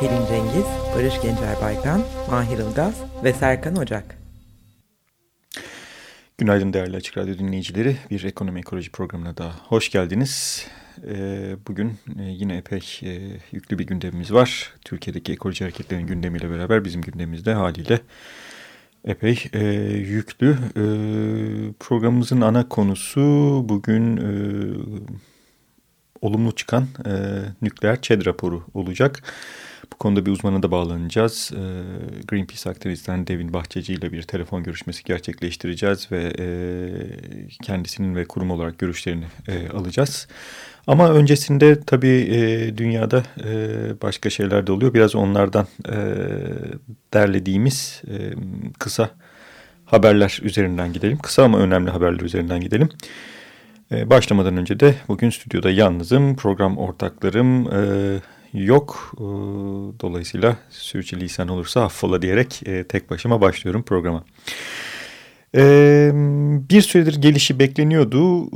Pelin Cengiz, Barış Gencer Baykan, Mahir Ilgaz ve Serkan Ocak. Günaydın değerli Açık Radyo dinleyicileri. Bir ekonomi ekoloji programına daha hoş geldiniz. Ee, bugün e, yine epey e, yüklü bir gündemimiz var. Türkiye'deki ekoloji hareketlerinin gündemiyle beraber bizim gündemimizde haliyle epey e, yüklü. Programımızın ana konusu bugün olumlu çıkan nükleer ÇED raporu olacak. Bu konuda bir uzmana da bağlanacağız. E, Greenpeace aktivistten Devin Bahçeci ile bir telefon görüşmesi gerçekleştireceğiz ve e, kendisinin ve kurum olarak görüşlerini e, alacağız. Ama öncesinde tabii e, dünyada başka şeyler de oluyor. Biraz onlardan derlediğimiz kısa haberler üzerinden gidelim. Kısa ama önemli haberler üzerinden gidelim. Ee, başlamadan önce de bugün stüdyoda yalnızım. Program ortaklarım yok. E, dolayısıyla sürçülisan olursa affola diyerek e, tek başıma başlıyorum programa. E, bir süredir gelişi bekleniyordu.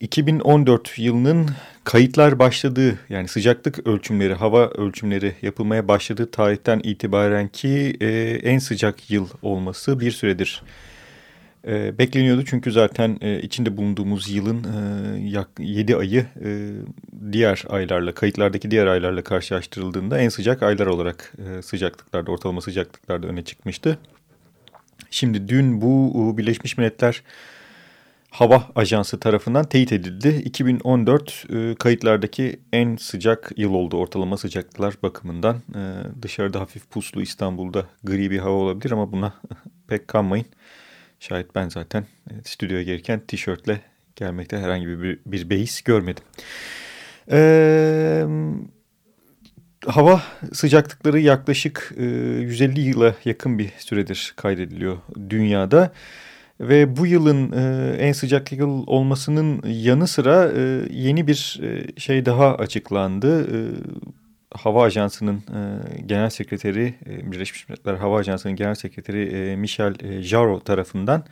2014 yılının kayıtlar başladığı yani sıcaklık ölçümleri, hava ölçümleri yapılmaya başladığı tarihten itibaren ki e, en sıcak yıl olması bir süredir e, bekleniyordu çünkü zaten e, içinde bulunduğumuz yılın e, yak, 7 ayı e, diğer aylarla, kayıtlardaki diğer aylarla karşılaştırıldığında en sıcak aylar olarak e, sıcaklıklarda, ortalama sıcaklıklarda öne çıkmıştı. Şimdi dün bu Birleşmiş Milletler Hava Ajansı tarafından teyit edildi. 2014 e, kayıtlardaki en sıcak yıl oldu ortalama sıcaklıklar bakımından. Dışarıda hafif puslu İstanbul'da gri bir hava olabilir ama buna pek kanmayın. Şayet ben zaten e, stüdyoya gelirken tişörtle gelmekte herhangi bir, bir beis görmedim. Ee, hava sıcaklıkları yaklaşık e, 150 yıla yakın bir süredir kaydediliyor dünyada. Ve bu yılın e, en sıcak yıl olmasının yanı sıra e, yeni bir e, şey daha açıklandı. E, Hava Ajansı'nın e, genel sekreteri, e, Birleşmiş Milletler Hava Ajansı'nın genel sekreteri e, Michel e, Jarro tarafından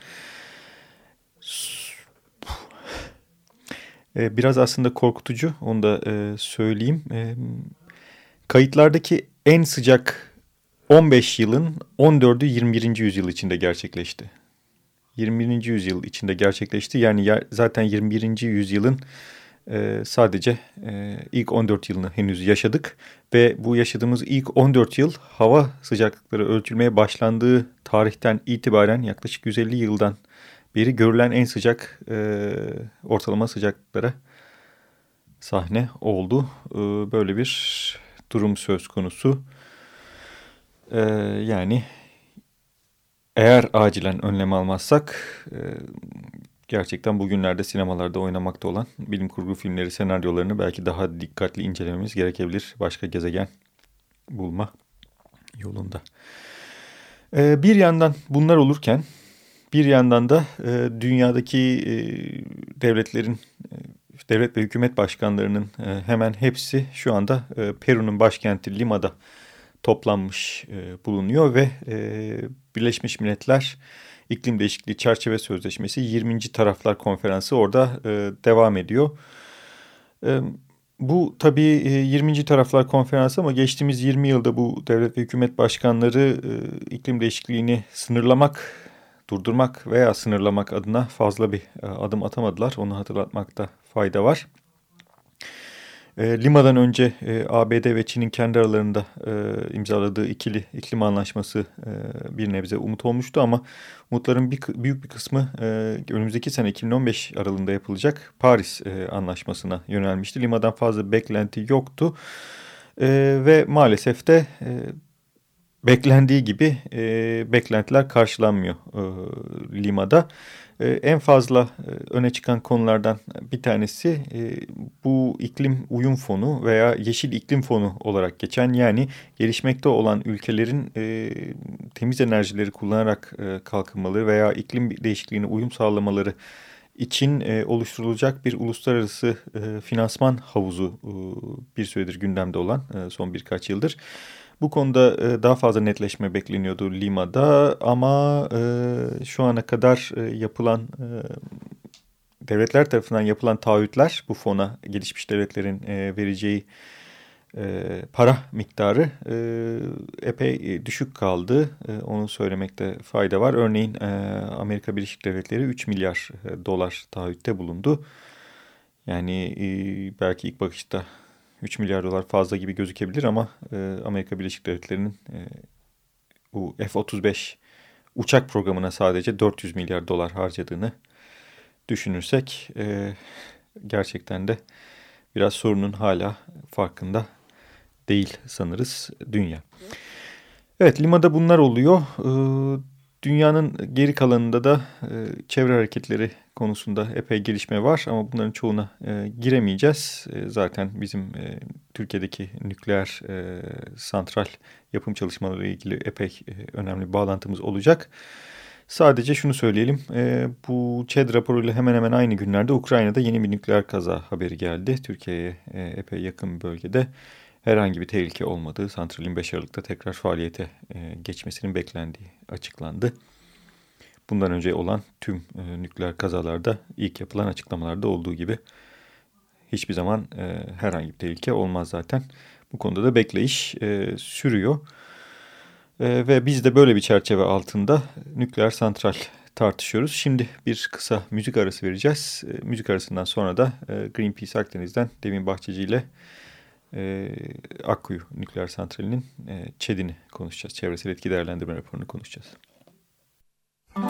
e, biraz aslında korkutucu, onu da e, söyleyeyim. E, kayıtlardaki en sıcak 15 yılın 14'ü 21. yüzyıl içinde gerçekleşti. 21. yüzyıl içinde gerçekleşti. Yani zaten 21. yüzyılın e, sadece e, ilk 14 yılını henüz yaşadık ve bu yaşadığımız ilk 14 yıl hava sıcaklıkları ölçülmeye başlandığı tarihten itibaren yaklaşık 150 yıldan beri görülen en sıcak e, ortalama sıcaklıklara sahne oldu. E, böyle bir durum söz konusu. E, yani eğer acilen önlem almazsak e, gerçekten bugünlerde sinemalarda oynamakta olan bilim kurgu filmleri senaryolarını belki daha dikkatli incelememiz gerekebilir. Başka gezegen bulma yolunda. Ee, bir yandan bunlar olurken bir yandan da e, dünyadaki e, devletlerin, e, devlet ve hükümet başkanlarının e, hemen hepsi şu anda e, Peru'nun başkenti Lima'da toplanmış e, bulunuyor ve e, Birleşmiş Milletler İklim Değişikliği Çerçeve Sözleşmesi 20. Taraflar Konferansı orada e, devam ediyor. E, bu tabii 20. E, Taraflar Konferansı ama geçtiğimiz 20 yılda bu devlet ve hükümet başkanları e, iklim değişikliğini sınırlamak, durdurmak veya sınırlamak adına fazla bir e, adım atamadılar. Onu hatırlatmakta fayda var. E, Lima'dan önce e, ABD ve Çin'in kendi aralarında e, imzaladığı ikili iklim anlaşması bir nebze umut olmuştu ama umutların bir, büyük bir kısmı önümüzdeki sene 2015 aralığında yapılacak Paris anlaşmasına yönelmişti. Lima'dan fazla beklenti yoktu ve maalesef de beklendiği gibi beklentiler karşılanmıyor Lima'da. E, en fazla e, öne çıkan konulardan bir tanesi e, bu iklim uyum fonu veya yeşil iklim fonu olarak geçen yani gelişmekte olan ülkelerin e, temiz enerjileri kullanarak kalkınmaları veya iklim değişikliğine uyum sağlamaları için oluşturulacak bir uluslararası finansman havuzu bir süredir gündemde olan son birkaç yıldır. Bu konuda e, daha fazla netleşme bekleniyordu Lima'da ama e, şu ana kadar e, yapılan devletler tarafından yapılan taahhütler bu fona gelişmiş devletlerin vereceği para miktarı epey düşük kaldı. Onu söylemekte fayda var. Örneğin Amerika Birleşik Devletleri 3 milyar dolar taahhütte bulundu. Yani belki ilk bakışta 3 milyar dolar fazla gibi gözükebilir ama e, Amerika Birleşik Devletleri'nin e, bu F-35 uçak programına sadece 400 milyar dolar harcadığını düşünürsek e, gerçekten de biraz sorunun hala farkında değil sanırız dünya. Evet Lima'da bunlar oluyor. Ee, dünyanın geri kalanında da e, çevre hareketleri konusunda epey gelişme var ama bunların çoğuna e, giremeyeceğiz. E, zaten bizim e, Türkiye'deki nükleer e, santral yapım çalışmaları ile ilgili epey e, önemli bağlantımız olacak. Sadece şunu söyleyelim, e, bu ÇED raporuyla hemen hemen aynı günlerde Ukrayna'da yeni bir nükleer kaza haberi geldi. Türkiye'ye e, epey yakın bir bölgede herhangi bir tehlike olmadığı, santralin 5 Aralık'ta tekrar faaliyete e, geçmesinin beklendiği açıklandı. Bundan önce olan tüm e, nükleer kazalarda ilk yapılan açıklamalarda olduğu gibi hiçbir zaman e, herhangi bir tehlike olmaz zaten. Bu konuda da bekleyiş e, sürüyor. E, ve biz de böyle bir çerçeve altında nükleer santral tartışıyoruz. Şimdi bir kısa müzik arası vereceğiz. E, müzik arasından sonra da e, Greenpeace Akdeniz'den Devin Bahçeci ile e, Akkuyu Nükleer Santrali'nin e, ÇED'ini konuşacağız. Çevresel etki değerlendirme raporunu konuşacağız. She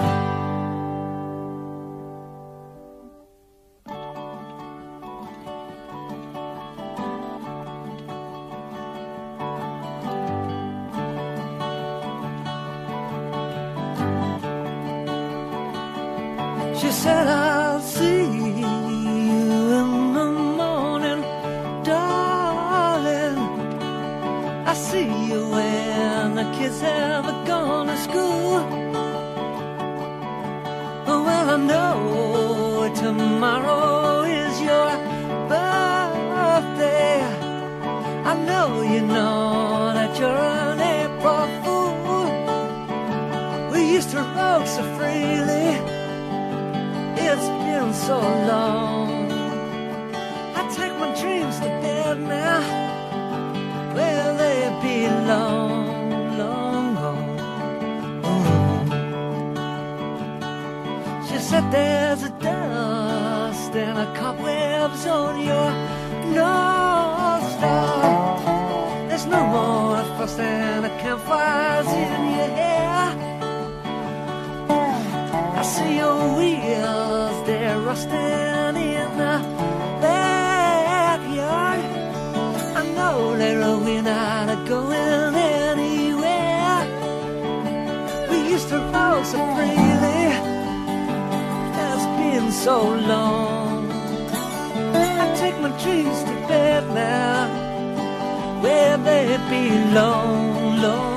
said I'll see you in the morning, darling. I see you when the kids have gone to school. Tomorrow is your birthday. I know you know that you're an April fool. We used to roam so freely. It's been so long. I take my dreams to bed now, where they belong. And a cobwebs on your North Star. There's no more frost and a campfires in your hair. I see your wheels, they're rusting in the backyard. I know they're we're not going anywhere. We used to roll so freely it's been so long. They belong, long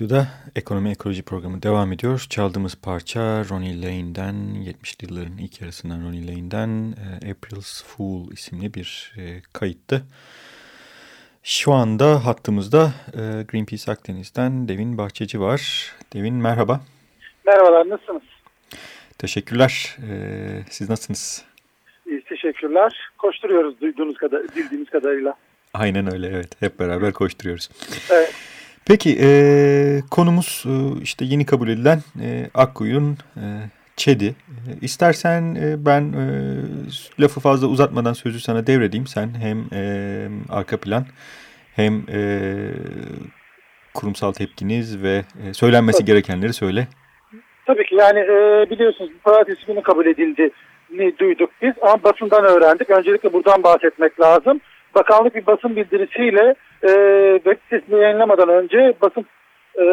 Radyo'da Ekonomi Ekoloji programı devam ediyor. Çaldığımız parça Ronnie Lane'den, 70'li yılların ilk yarısından Ronnie Lane'den e, April's Fool isimli bir e, kayıttı. Şu anda hattımızda e, Greenpeace Akdeniz'den Devin Bahçeci var. Devin merhaba. Merhabalar, nasılsınız? Teşekkürler. Siz nasılsınız? İyi, teşekkürler. Koşturuyoruz duyduğunuz kadar, bildiğimiz kadarıyla. Aynen öyle, evet. Hep beraber koşturuyoruz. Evet. Peki e, konumuz e, işte yeni kabul edilen e, Akkuyu'nun e, ÇED'i. E, istersen e, ben e, lafı fazla uzatmadan sözü sana devredeyim. Sen hem e, arka plan hem e, kurumsal tepkiniz ve e, söylenmesi Tabii. gerekenleri söyle. Tabii ki yani e, biliyorsunuz pazartesi günü kabul edildi duyduk biz ama basından öğrendik. Öncelikle buradan bahsetmek lazım. Bakanlık bir basın bildirisiyle e, web sitesinde yayınlamadan önce basın e,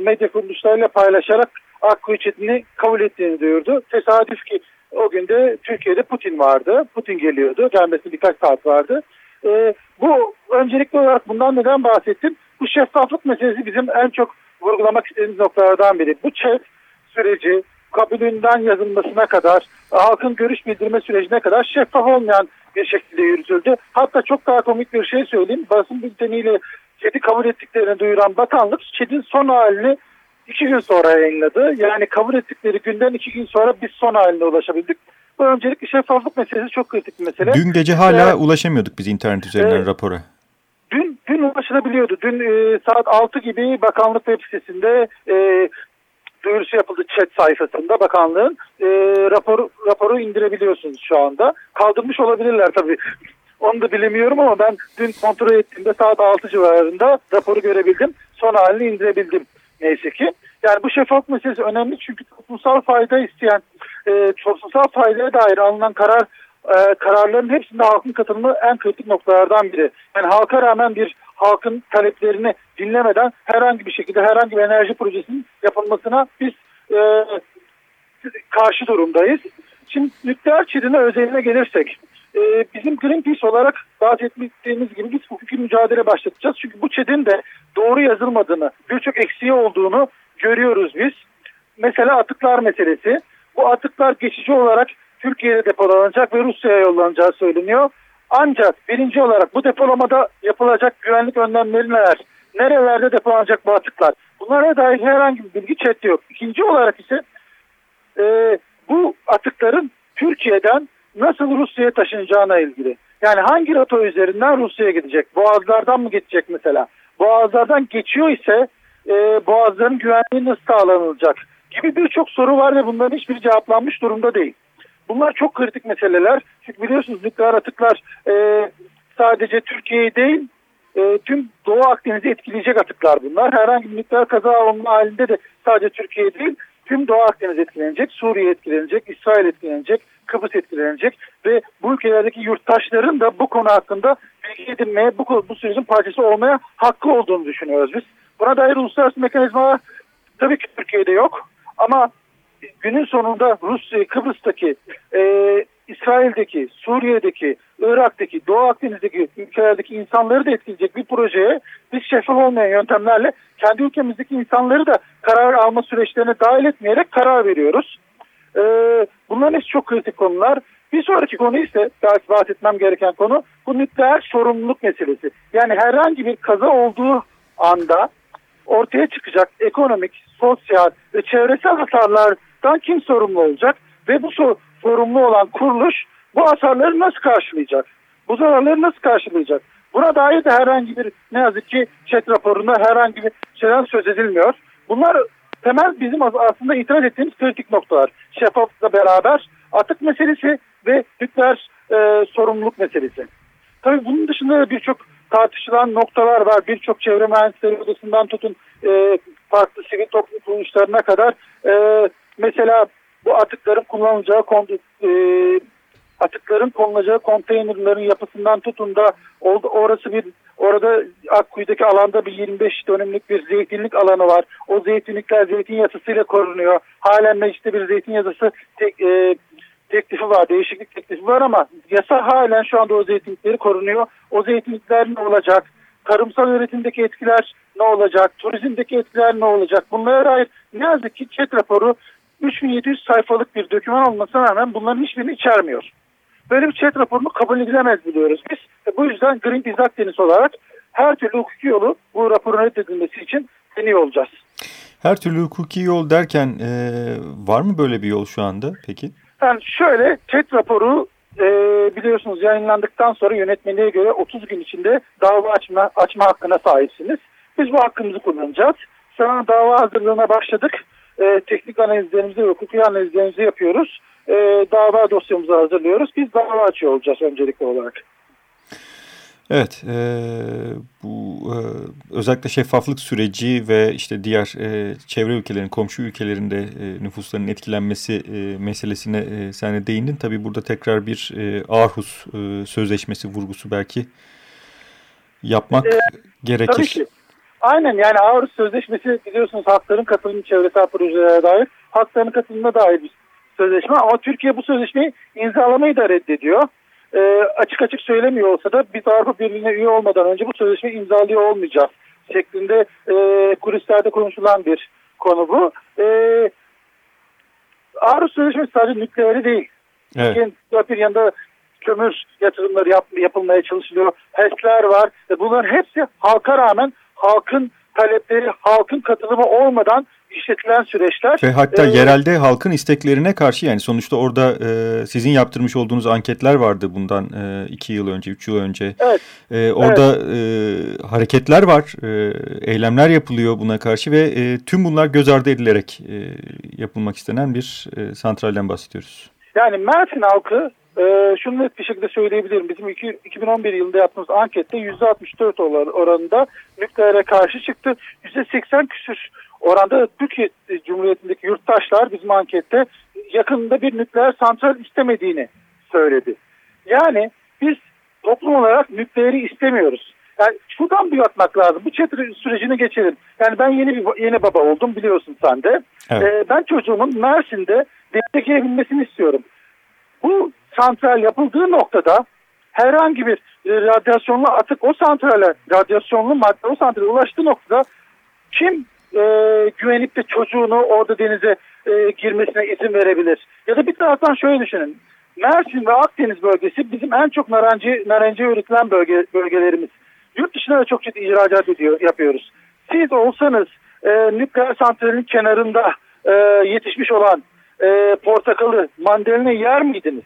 medya kuruluşlarıyla paylaşarak Akkuyu Çetin'i kabul ettiğini duyurdu. Tesadüf ki o günde Türkiye'de Putin vardı. Putin geliyordu. Gelmesi birkaç saat vardı. E, bu öncelikli olarak bundan neden bahsettim? Bu şeffaflık meselesi bizim en çok vurgulamak istediğimiz noktalardan biri. Bu chat süreci kabulünden yazılmasına kadar, halkın görüş bildirme sürecine kadar şeffaf olmayan bir şekilde yürütüldü. Hatta çok daha komik bir şey söyleyeyim. Basın bülteniyle ÇED'i kabul ettiklerini duyuran bakanlık ÇED'in son halini iki gün sonra yayınladı. Yani kabul ettikleri günden iki gün sonra biz son haline ulaşabildik. Bu öncelikle şeffaflık meselesi çok kritik bir mesele. Dün gece hala ee, ulaşamıyorduk biz internet üzerinden e, rapora. Dün, dün ulaşılabiliyordu. Dün e, saat 6 gibi bakanlık web sitesinde e, duyurusu yapıldı chat sayfasında bakanlığın. E, raporu, raporu indirebiliyorsunuz şu anda. Kaldırmış olabilirler tabii. Onu da bilemiyorum ama ben dün kontrol ettiğimde saat 6 civarında raporu görebildim. Son halini indirebildim neyse ki. Yani bu şeffaf meselesi önemli çünkü toplumsal fayda isteyen, e, toplumsal faydaya dair alınan karar e, kararların hepsinde halkın katılımı en kritik noktalardan biri. Yani halka rağmen bir halkın taleplerini dinlemeden herhangi bir şekilde herhangi bir enerji projesinin yapılmasına biz e, karşı durumdayız. Şimdi nükleer çirine özeline gelirsek, e, bizim Greenpeace olarak bahsettiğimiz gibi biz hukuki mücadele başlatacağız. Çünkü bu ÇED'in de doğru yazılmadığını, birçok eksiği olduğunu görüyoruz biz. Mesela atıklar meselesi. Bu atıklar geçici olarak Türkiye'de depolanacak ve Rusya'ya yollanacağı söyleniyor. Ancak birinci olarak bu depolamada yapılacak güvenlik önlemleri neler? Nerelerde depolanacak bu atıklar? Bunlara dair herhangi bir bilgi chat yok. İkinci olarak ise e, bu atıkların Türkiye'den nasıl Rusya'ya taşınacağına ilgili. Yani hangi rota üzerinden Rusya'ya gidecek? Boğazlardan mı gidecek mesela? Boğazlardan geçiyor ise e, boğazların güvenliği nasıl sağlanılacak? Gibi birçok soru var ve bunların hiçbiri cevaplanmış durumda değil. Bunlar çok kritik meseleler. Çünkü biliyorsunuz nükleer atıklar e, sadece Türkiye'yi değil e, tüm Doğu Akdeniz'i etkileyecek atıklar bunlar. Herhangi bir nükleer kaza olma halinde de sadece Türkiye değil tüm Doğu Akdeniz etkilenecek, Suriye etkilenecek, İsrail etkilenecek, Kıbrıs etkilenecek ve bu ülkelerdeki yurttaşların da bu konu hakkında bilgi edinmeye, bu, bu sürecin parçası olmaya hakkı olduğunu düşünüyoruz biz. Buna dair uluslararası mekanizmalar tabii ki Türkiye'de yok ama günün sonunda Rusya, Kıbrıs'taki, e, İsrail'deki, Suriye'deki, Irak'taki, Doğu Akdeniz'deki ülkelerdeki insanları da etkileyecek bir projeye biz şeffaf olmayan yöntemlerle kendi ülkemizdeki insanları da karar alma süreçlerine dahil etmeyerek karar veriyoruz. E, bunların hepsi çok kritik konular. Bir sonraki konu ise belki bahsetmem gereken konu bu nükleer sorumluluk meselesi. Yani herhangi bir kaza olduğu anda ortaya çıkacak ekonomik, sosyal ve çevresel hasarlardan kim sorumlu olacak? Ve bu sorumlu olan kuruluş bu hasarları nasıl karşılayacak? Bu zararları nasıl karşılayacak? Buna dair de herhangi bir ne yazık ki chat raporunda herhangi bir şeyden söz edilmiyor. Bunlar temel bizim aslında itiraz ettiğimiz kritik noktalar. Şeffaflıkla beraber atık meselesi ve nükleer e, sorumluluk meselesi. Tabii bunun dışında da birçok tartışılan noktalar var. Birçok çevre mühendisleri odasından tutun e, farklı sivil toplum kuruluşlarına kadar e, mesela bu atıkların kullanılacağı e, atıkların konulacağı konteynerlerin yapısından tutun da orası bir orada Akkuyu'daki alanda bir 25 dönümlük bir zeytinlik alanı var. O zeytinlikler zeytin yasasıyla korunuyor. Halen mecliste bir zeytin yasası tek, e, teklifi var, değişiklik teklifi var ama yasa halen şu anda o zeytinlikleri korunuyor. O zeytinlikler ne olacak? Tarımsal üretimdeki etkiler ne olacak, turizmdeki etkiler ne olacak bunlara dair ne yazık ki ÇED raporu 3700 sayfalık bir doküman olmasına rağmen bunların hiçbirini içermiyor. Böyle bir ÇED raporunu kabul edilemez biliyoruz biz. E bu yüzden Greenpeace Akdeniz olarak her türlü hukuki yolu bu raporun reddedilmesi için deniyor olacağız. Her türlü hukuki yol derken e, var mı böyle bir yol şu anda peki? Yani şöyle ÇED raporu e, biliyorsunuz yayınlandıktan sonra yönetmeliğe göre 30 gün içinde dava açma, açma hakkına sahipsiniz. Biz bu hakkımızı kullanacağız. Şu an dava hazırlığına başladık. E, teknik analizlerimizi ve hukuki analizlerimizi yapıyoruz. E, dava dosyamızı hazırlıyoruz. Biz dava açıyor olacağız öncelikli olarak. Evet, e, bu e, özellikle şeffaflık süreci ve işte diğer e, çevre ülkelerin, komşu ülkelerinde e, nüfusların etkilenmesi e, meselesine e, sen de değindin. Tabii burada tekrar bir e, Aarhus e, Sözleşmesi vurgusu belki yapmak e, gerekir. Tabii ki. Aynen yani Aarhus Sözleşmesi biliyorsunuz hakların katılımı çevresel projelere dair, hakların katılımına dair bir sözleşme ama Türkiye bu sözleşmeyi imzalamayı da reddediyor e, açık açık söylemiyor olsa da biz Avrupa Birliği'ne üye olmadan önce bu sözleşmeyi imzalıyor olmayacağız şeklinde e, kulislerde konuşulan bir konu bu. E, Arus Sözleşmesi sadece nükleeri değil. Evet. bir yanında kömür yatırımları yap, yapılmaya çalışılıyor. HES'ler var. E bunların hepsi halka rağmen halkın talepleri, halkın katılımı olmadan işletilen süreçler. Ve hatta e, yerelde halkın isteklerine karşı yani sonuçta orada e, sizin yaptırmış olduğunuz anketler vardı bundan e, iki yıl önce, üç yıl önce. Evet. E, orada evet. E, hareketler var, e, eylemler yapılıyor buna karşı ve e, tüm bunlar göz ardı edilerek e, yapılmak istenen bir e, santralden bahsediyoruz. Yani Mersin halkı e, şunu net bir şekilde söyleyebilirim. Bizim iki, 2011 yılında yaptığımız ankette %64 oranında nükleere karşı çıktı. %80 küsür oranda Türkiye Cumhuriyeti'ndeki yurttaşlar bizim ankette yakında bir nükleer santral istemediğini söyledi. Yani biz toplum olarak nükleeri istemiyoruz. Yani şuradan bir bakmak lazım. Bu çetiri sürecini geçelim. Yani ben yeni bir yeni baba oldum biliyorsun sen de. Evet. Ee, ben çocuğumun Mersin'de destekleyebilmesini istiyorum. Bu santral yapıldığı noktada herhangi bir e, radyasyonlu atık o santrale, radyasyonlu madde o santrale ulaştığı noktada kim e, güvenip de çocuğunu orada denize e, girmesine izin verebilir? Ya da bir taraftan şöyle düşünün. Mersin ve Akdeniz bölgesi bizim en çok naranci, naranci üretilen bölge, bölgelerimiz. Yurt dışına da çok ciddi ihracat ediyor, yapıyoruz. Siz olsanız e, nükleer santralin kenarında e, yetişmiş olan e, portakalı, mandalina yer miydiniz?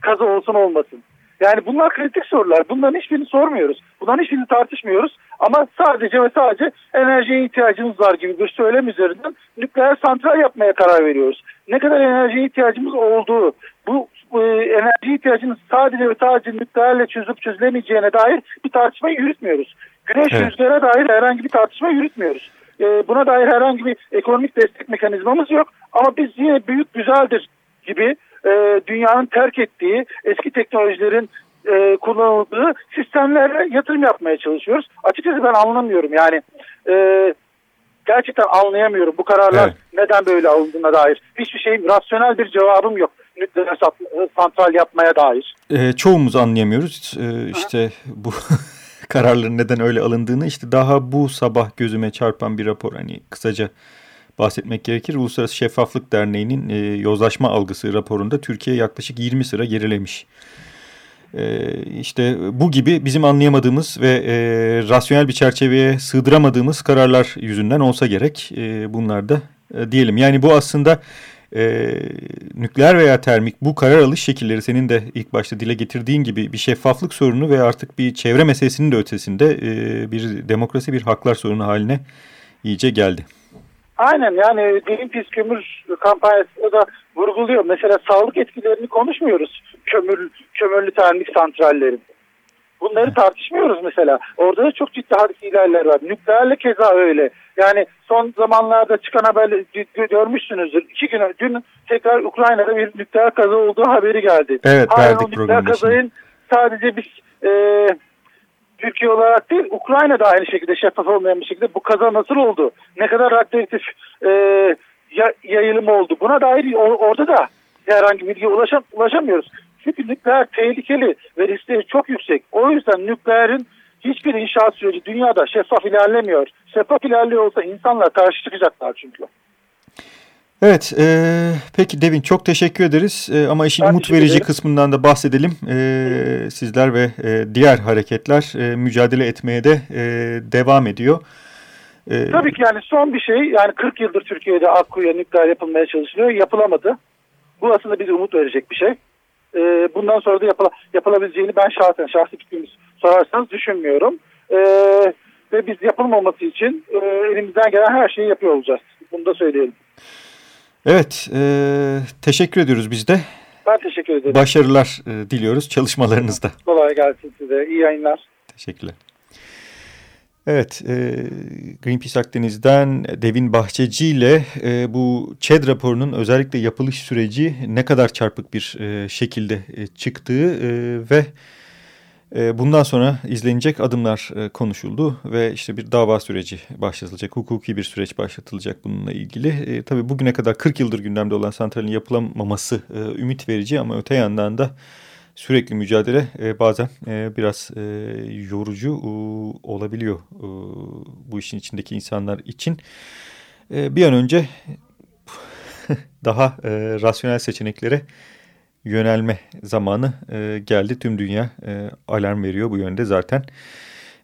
Kaza olsun olmasın. Yani bunlar kritik sorular. Bunların hiçbirini sormuyoruz. Bunların hiçbirini tartışmıyoruz. Ama sadece ve sadece enerjiye ihtiyacımız var gibi bir söylem üzerinden nükleer santral yapmaya karar veriyoruz. Ne kadar enerjiye ihtiyacımız olduğu, bu e, enerji ihtiyacının sadece ve sadece nükleerle çözüp çözülemeyeceğine dair bir tartışma yürütmüyoruz. Güneş evet. rüzgara dair herhangi bir tartışma yürütmüyoruz. E, buna dair herhangi bir ekonomik destek mekanizmamız yok. Ama biz yine büyük güzeldir gibi e, dünyanın terk ettiği eski teknolojilerin e, kullanıldığı sistemlere yatırım yapmaya çalışıyoruz. Açıkçası ben anlamıyorum yani e, gerçekten anlayamıyorum bu kararlar evet. neden böyle alındığına dair. Hiçbir şeyin rasyonel bir cevabım yok nükleer santral yapmaya dair. E, çoğumuz anlayamıyoruz. E, işte bu kararların neden öyle alındığını işte daha bu sabah gözüme çarpan bir rapor hani kısaca bahsetmek gerekir. Uluslararası Şeffaflık Derneği'nin e, yozlaşma algısı raporunda Türkiye yaklaşık 20 sıra gerilemiş. E, işte bu gibi bizim anlayamadığımız ve e, rasyonel bir çerçeveye sığdıramadığımız kararlar yüzünden olsa gerek e, bunlar da e, diyelim. Yani bu aslında e, nükleer veya termik bu karar alış şekilleri senin de ilk başta dile getirdiğin gibi bir şeffaflık sorunu ve artık bir çevre meselesinin de ötesinde e, bir demokrasi bir haklar sorunu haline iyice geldi. Aynen yani Greenpeace kömür kampanyasında da vurguluyor. Mesela sağlık etkilerini konuşmuyoruz kömür, kömürlü termik santrallerin. Bunları tartışmıyoruz mesela. Orada da çok ciddi hadis ilerler var. Nükleerle keza öyle. Yani son zamanlarda çıkan haber görmüşsünüzdür. İki gün dün tekrar Ukrayna'da bir nükleer kaza olduğu haberi geldi. Evet Hala verdik nükleer kazayın sadece biz e, Türkiye olarak değil Ukrayna da aynı şekilde şeffaf olmayan bir şekilde bu kaza nasıl oldu? Ne kadar radyoaktif e, yayılım oldu? Buna dair orada da herhangi bilgi ulaşam, ulaşamıyoruz. Çünkü nükleer tehlikeli ve riskleri çok yüksek. O yüzden nükleerin hiçbir inşaat süreci dünyada şeffaf ilerlemiyor. Şeffaf ilerliyor olsa insanlar karşı çıkacaklar çünkü. Evet, e, peki Devin çok teşekkür ederiz e, ama işin ben umut verici ederim. kısmından da bahsedelim. E, sizler ve e, diğer hareketler e, mücadele etmeye de e, devam ediyor. E, Tabii ki yani son bir şey yani 40 yıldır Türkiye'de Akkuyu'ya nükleer yapılmaya çalışılıyor yapılamadı. Bu aslında bize umut verecek bir şey. E, bundan sonra da yapıla, yapılabileceğini ben şahsen şahsi fikrimi sorarsanız düşünmüyorum. E, ve biz yapılmaması için e, elimizden gelen her şeyi yapıyor olacağız. Bunu da söyleyelim. Evet, e, teşekkür ediyoruz biz de. Ben teşekkür ederim. Başarılar e, diliyoruz çalışmalarınızda. Kolay gelsin size. İyi yayınlar. Teşekkürler. Evet, e, Greenpeace Akdeniz'den Devin Bahçeci ile e, bu ÇED raporunun özellikle yapılış süreci ne kadar çarpık bir e, şekilde e, çıktığı e, ve ee, bundan sonra izlenecek adımlar e, konuşuldu ve işte bir dava süreci başlatılacak, hukuki bir süreç başlatılacak bununla ilgili. E, tabii bugüne kadar 40 yıldır gündemde olan santralin yapılamaması e, ümit verici ama öte yandan da sürekli mücadele e, bazen e, biraz e, yorucu e, olabiliyor e, bu işin içindeki insanlar için. E, bir an önce daha e, rasyonel seçeneklere yönelme zamanı e, geldi. Tüm dünya e, alarm veriyor bu yönde zaten.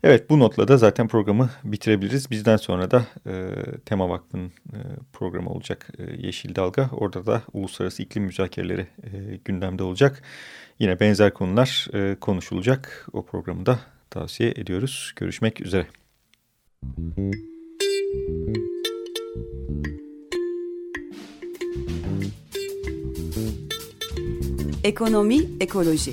Evet bu notla da zaten programı bitirebiliriz. Bizden sonra da e, Tema Vakfı'nın e, programı olacak e, Yeşil Dalga. Orada da uluslararası iklim müzakereleri e, gündemde olacak. Yine benzer konular e, konuşulacak. O programı da tavsiye ediyoruz. Görüşmek üzere. Ekonomi, ekoloji.